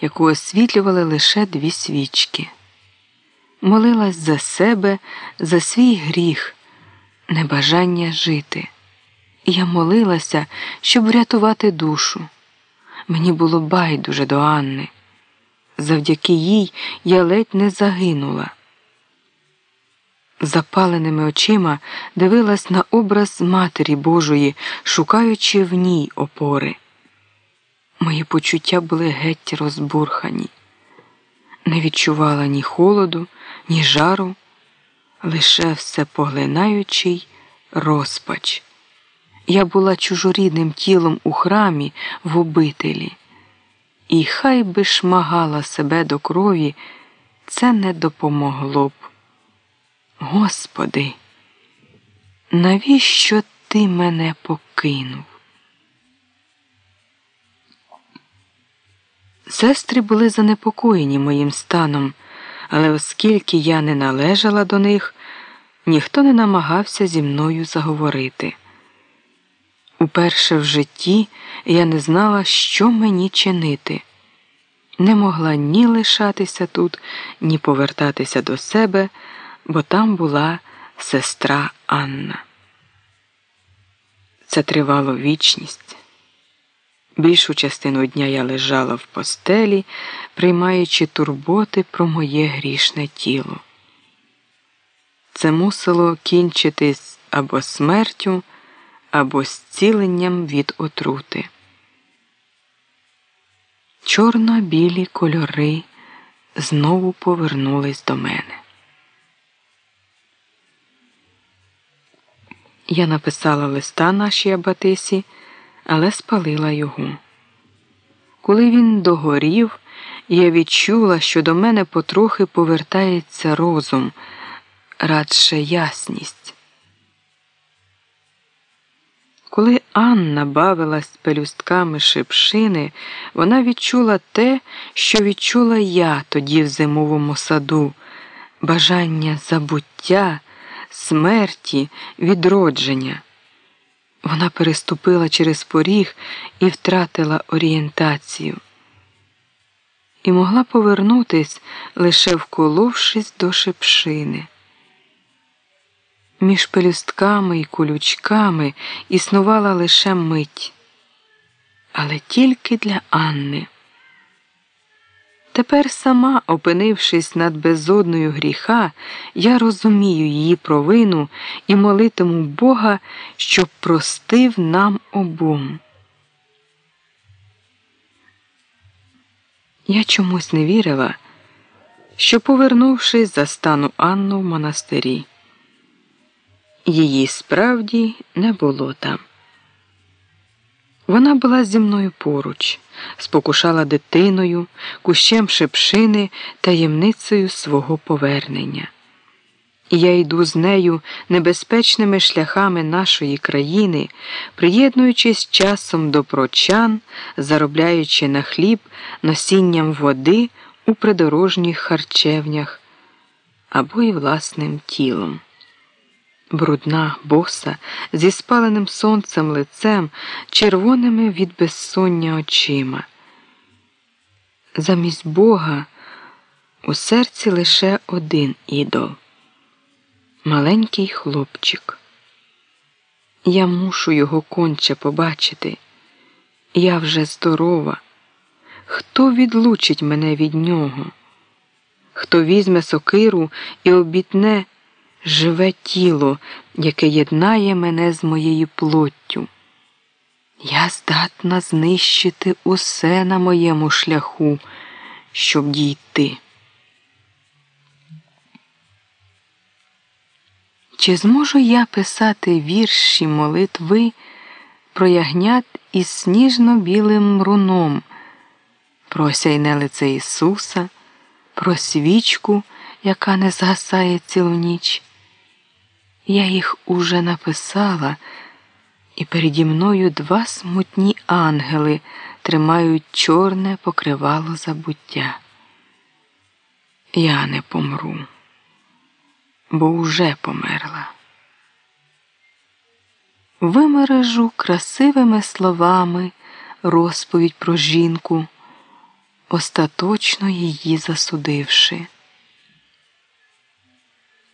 яку освітлювали лише дві свічки. Молилась за себе, за свій гріх, небажання жити. Я молилася, щоб врятувати душу. Мені було байдуже до Анни. Завдяки їй я ледь не загинула. Запаленими очима дивилась на образ Матері Божої, шукаючи в ній опори. Мої почуття були геть розбурхані. Не відчувала ні холоду, ні жару, лише все поглинаючий розпач. Я була чужорідним тілом у храмі в обителі, і хай би шмагала себе до крові, це не допомогло б. Господи, навіщо ти мене покинув? Сестри були занепокоєні моїм станом, але оскільки я не належала до них, ніхто не намагався зі мною заговорити. Уперше в житті я не знала, що мені чинити, не могла ні лишатися тут, ні повертатися до себе, бо там була сестра Анна. Це тривало вічність. Більшу частину дня я лежала в постелі, приймаючи турботи про моє грішне тіло. Це мусило кінчитись або смертю, або зціленням від отрути. Чорно-білі кольори знову повернулись до мене. Я написала листа нашій Абатисі але спалила його. Коли він догорів, я відчула, що до мене потрохи повертається розум, радше ясність. Коли Анна бавилась пелюстками шипшини, вона відчула те, що відчула я тоді в зимовому саду, бажання забуття, смерті, відродження. Вона переступила через поріг і втратила орієнтацію. І могла повернутись, лише вколовшись до шепшини. Між пелюстками і колючками існувала лише мить, але тільки для Анни. Тепер сама, опинившись над безодною гріха, я розумію її провину і молитиму Бога, щоб простив нам обом. Я чомусь не вірила, що, повернувшись, застану Анну в монастирі. Її справді не було там. Вона була зі мною поруч, спокушала дитиною, кущем шепшини, таємницею свого повернення. І я йду з нею небезпечними шляхами нашої країни, приєднуючись часом до прочан, заробляючи на хліб носінням води у придорожніх харчевнях або й власним тілом брудна, боса, зі спаленим сонцем лицем, червоними від безсоння очима. Замість Бога у серці лише один ідол маленький хлопчик. Я мушу його конче побачити. Я вже здорова. Хто відлучить мене від нього? Хто візьме сокиру і обітне? Живе тіло, яке єднає мене з моєю плоттю. Я здатна знищити усе на моєму шляху, щоб дійти. Чи зможу я писати вірші молитви про ягнят із сніжно-білим руном, про осяйне лице Ісуса, про свічку, яка не згасає цілу ніч? Я їх уже написала, і переді мною два смутні ангели тримають чорне покривало забуття. Я не помру, бо уже померла. Вимережу красивими словами розповідь про жінку, остаточно її засудивши.